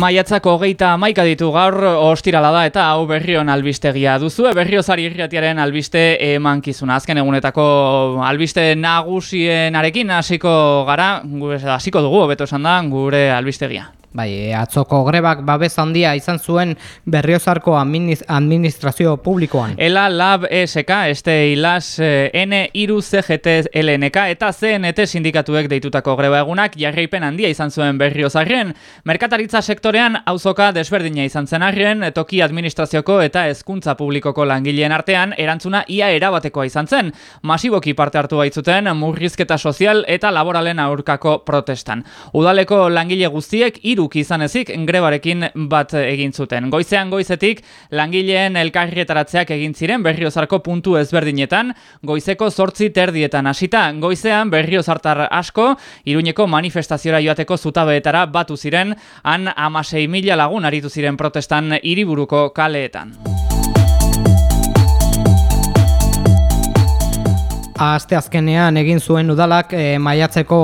Maiatzak hogeita maika ditu gaur ostirala da eta hau berrion albistegia duzu. Berriozari irriatiaren albiste emankizuna. Azken egunetako albiste nagusienarekin hasiko gara, hasiko dugu, beto esan da, gure albistegia. Bai, atzoko grebak babes handia izan zuen berriozarko administrazio publikoan. Ela Lab ESK, este ilas eh, N iru CGT LNK eta CNT sindikatuek deitutako greba egunak jarraipen handia izan zuen berriozarren. Merkataritza sektorean auzoka desberdina izan zen arren, toki administrazioko eta hezkuntza publikoko langileen artean erantzuna ia erabatekoa izan zen. Masiboki parte hartu baitzuten murrizketa sozial eta laboralen aurkako protestan. Udaleko langile guztiek iru iruk izan ezik grebarekin bat egin zuten. Goizean goizetik langileen elkarrietaratzeak egin ziren berriozarko puntu ezberdinetan, goizeko zortzi terdietan hasita goizean berriozartar asko, iruñeko manifestaziora joateko zutabeetara batu ziren, han amasei mila lagun aritu ziren protestan hiriburuko kaleetan. Aste azkenean egin zuen udalak e, maiatzeko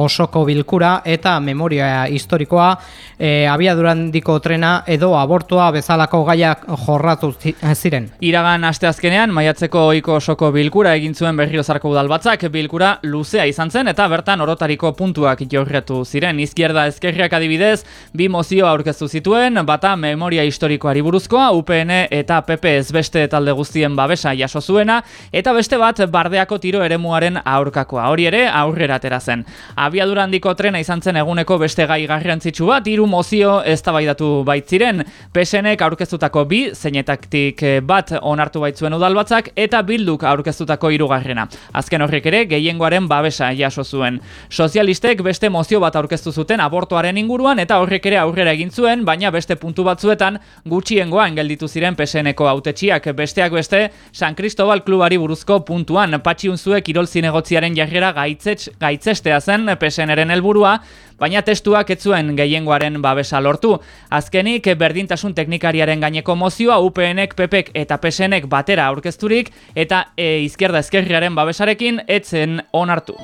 osoko bilkura eta memoria historikoa e, abiadurandiko trena edo abortua bezalako gaiak jorratu ziren. Iragan aste azkenean maiatzeko ohiko osoko bilkura egin zuen berriozarko udalbatzak bilkura luzea izan zen eta bertan orotariko puntuak jorretu ziren. Izkierda ezkerriak adibidez, bi mozio aurkeztu zituen, bata memoria historikoari buruzkoa, UPN eta PP ez beste talde guztien babesa jaso zuena, eta beste bat bardeako tiro eremuaren aurkakoa. Hori ere, aurrera atera zen. Abiadura handiko trena izan zen eguneko beste gai garrantzitsu bat, hiru mozio eztabaidatu baitziren. PSNek aurkeztutako bi, zeinetaktik bat onartu baitzuen udalbatzak, eta bilduk aurkeztutako hirugarrena. Azken horrek ere, gehiengoaren babesa jaso zuen. Sozialistek beste mozio bat aurkeztu zuten abortuaren inguruan, eta horrek ere aurrera egin zuen, baina beste puntu batzuetan gutxiengoan gelditu ziren PSNeko autetxiak besteak beste San Cristobal klubari buruzko puntuan patxiun zuen kirol zinegotziaren jarrera gaitzets, gaitzestea zen PSNren helburua, baina testuak ez zuen gehiengoaren babesa lortu. Azkenik, berdintasun teknikariaren gaineko mozioa UPNek, PPek eta PSNek batera aurkezturik eta e, izquierda ezkerriaren babesarekin etzen onartu.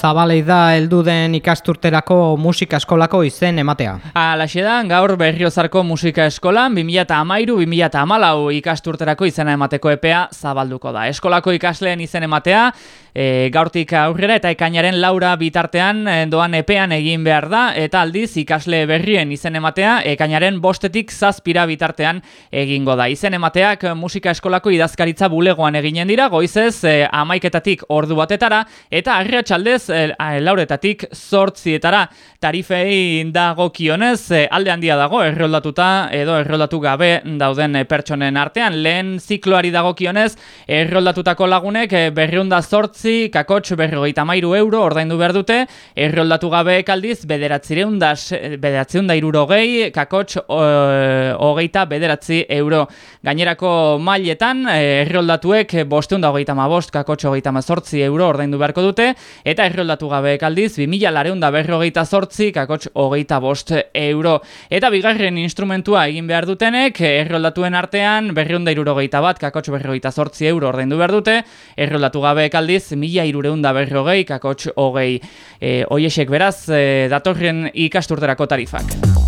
Zabalei da heldu den ikasturterako musika eskolako izen ematea. Alaxe da, gaur berriozarko musika eskolan 2008-2008 ikasturterako izena emateko epea zabalduko da. Eskolako ikasleen izen ematea, e, gaurtik aurrera eta ekainaren laura bitartean e, doan epean egin behar da, eta aldiz ikasle berrien izen ematea, ekainaren bostetik zazpira bitartean egingo da. Izen emateak musika eskolako idazkaritza bulegoan eginen dira, goizez e, amaiketatik ordu batetara, eta arriatxaldez lauretatik sortzietara tarifei dago kionez, e, alde handia dago erroldatuta edo erroldatu gabe dauden e, pertsonen artean. Lehen zikloari dago kionez, erroldatutako lagunek e, berriunda sortzi, kakotx berrogeita mairu euro ordaindu behar dute, erroldatu gabe kaldiz bederatzireun da, bederatzireun da irurogei, kakotx hogeita bederatzi euro. Gainerako mailetan, erroldatuek bosteun da hogeita ma bost, kakotx hogeita ma sortzi euro ordaindu beharko dute, eta erroldatu gabe kaldiz, 2000 lareunda berrogeita zortzi, kakotx hogeita bost euro. Eta bigarren instrumentua egin behar dutenek, erroldatuen artean, berreunda irurogeita bat, kakotx berrogeita zortzi euro ordaindu behar dute, erroldatu gabe kaldiz, mila irureunda berrogei, kakotx hogei. E, oiesek beraz, e, datorren ikasturterako tarifak.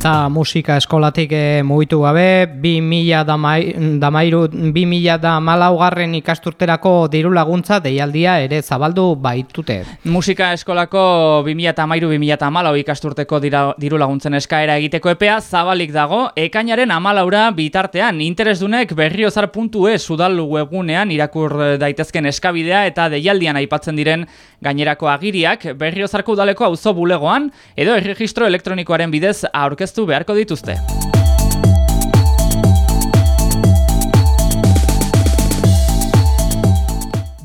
Eta musika eskolatik e, mugitu gabe, 2000 damairu, 2000 da malaugarren ikasturterako diru laguntza deialdia ere zabaldu baitute. Musika eskolako 2000 amalau ikasturteko diru laguntzen eskaera egiteko epea zabalik dago, ekainaren amalaura bitartean interesdunek berriozar.e sudal webgunean irakur daitezken eskabidea eta deialdian aipatzen diren gainerako agiriak berriozarko udaleko auzo bulegoan edo erregistro elektronikoaren bidez aurkez aurkeztu beharko dituzte.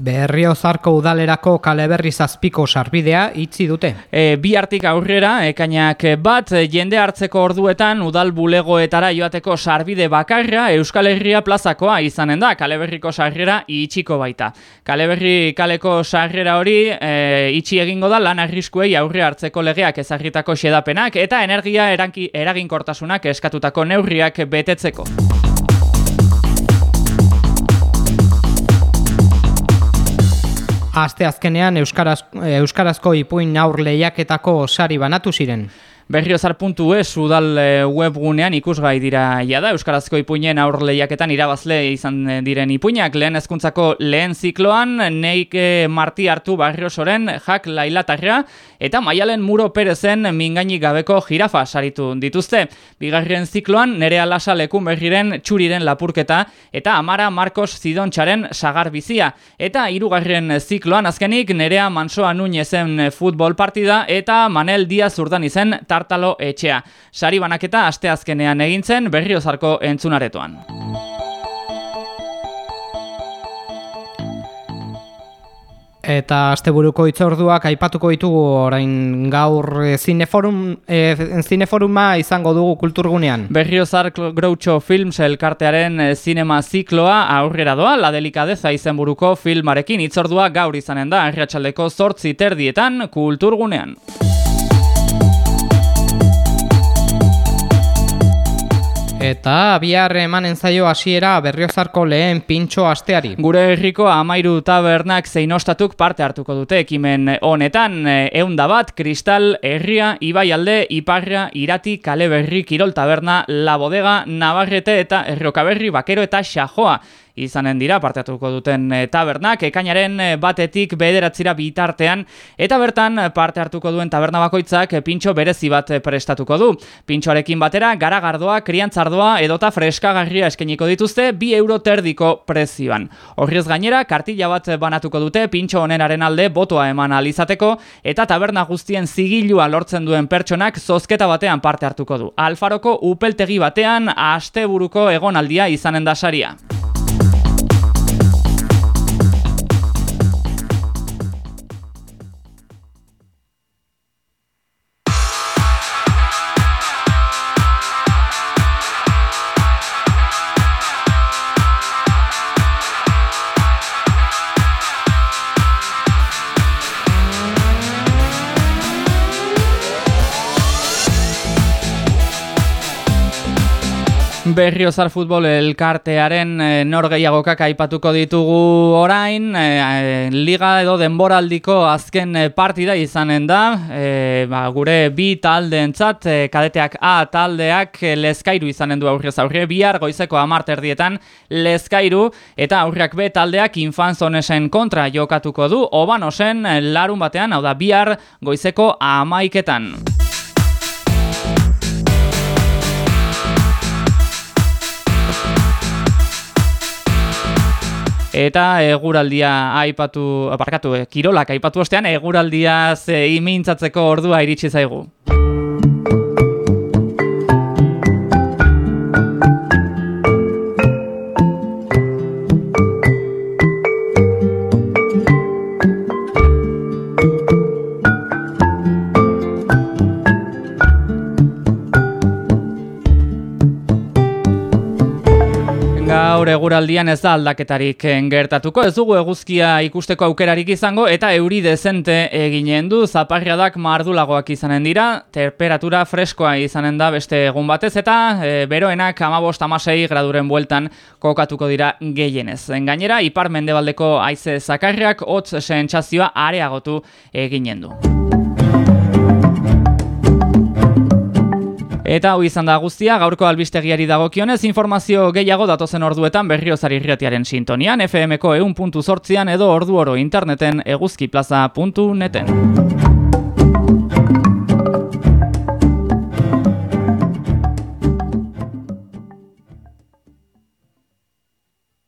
Berriozarko udalerako kaleberri zazpiko sarbidea itzi dute. E, bi hartik aurrera, ekainak bat, jende hartzeko orduetan udal bulegoetara joateko sarbide bakarra Euskal Herria plazakoa izanen da, kaleberriko sarrera itxiko baita. Kaleberri kaleko sarrera hori e, itxi egingo da lan arriskuei aurre hartzeko legeak ezagritako xedapenak eta energia eranki, eraginkortasunak eskatutako neurriak betetzeko. Aste azkenean Euskaraz, Euskarazko ipuin aur lehiaketako sari banatu ziren. Berriozar.es udal eh, webgunean ikusgai dira ja da Euskarazko ipuinen aur lehiaketan irabazle izan eh, diren ipuinak lehen hezkuntzako lehen zikloan Neik Marti hartu Barriosoren Jak Lailatarra eta Maialen Muro Perezen mingainik gabeko jirafa saritu dituzte. Bigarren zikloan Nerea Lasa lekun berriren txuriren lapurketa eta Amara Marcos Zidontxaren sagar bizia. Eta hirugarren zikloan azkenik Nerea Mansoa Nunezen futbol partida eta Manel Diaz urdan izen tartalo etxea. Sari banaketa asteazkenean egintzen berriozarko entzunaretoan. Eta asteburuko itzorduak aipatuko ditugu orain gaur zineforum, e, zineforuma izango dugu kulturgunean. Berriozar Groucho Films elkartearen zinema zikloa aurrera doa, la delikadeza izenburuko filmarekin itzordua gaur izanen da, erratxaldeko zortzi terdietan kulturgunean. Eta bihar emanen zaio hasiera berriozarko lehen pintxo asteari. Gure herriko amairu tabernak zein ostatuk parte hartuko dute ekimen honetan. Eunda bat, kristal, herria, ibai iparra, irati, kale berri, kirol taberna, la bodega, navarrete eta errokaberri, bakero eta xajoa izanen dira parteatuko duten e, tabernak, ekainaren eh, batetik bederatzira bitartean, eta bertan parte hartuko duen taberna bakoitzak pintxo berezi bat prestatuko du. Pintxoarekin batera, garagardoa, kriantzardoa edota freskagarria eskeniko dituzte bi euro terdiko prezioan. Horriz gainera, kartila bat banatuko dute pintxo onenaren alde botoa eman alizateko, eta taberna guztien zigilua lortzen duen pertsonak zozketa batean parte hartuko du. Alfaroko upeltegi batean, asteburuko egonaldia izanen da saria. Berriozar futbol elkartearen e, norgeiagokak aipatuko ditugu orain, e, liga edo denboraldiko azken partida izanen da, e, ba, gure bi taldeentzat e, kadeteak A taldeak lezkairu izanen du aurrez aurre, bihar goizeko amarterdietan lezkairu, eta aurriak B taldeak infanzonesen kontra jokatuko du, oban osen larun batean, hau da bihar goizeko amaiketan. Eta eguraldia aipatu, aparkatu, eh, kirolak aipatu ostean, eguraldia ze imintzatzeko ordua iritsi zaigu. Eguraldian ez da aldaketarik gertatuko. Ez dugu eguzkia ikusteko aukerarik izango eta euri dezente eginen du zaparriadak mardulagoak izanen dira, temperatura freskoa izanen da beste egun batez eta e, beroenak amabost amasei graduren bueltan kokatuko dira gehienez. Gainera, ipar mendebaldeko aize zakarriak hotz sentsazioa areagotu eginen du. Eta hau izan da guztia, gaurko albistegiari dagokionez informazio gehiago datozen orduetan berriozari irretiaren sintonian, FMko eun puntu edo ordu oro interneten eguzkiplaza.neten.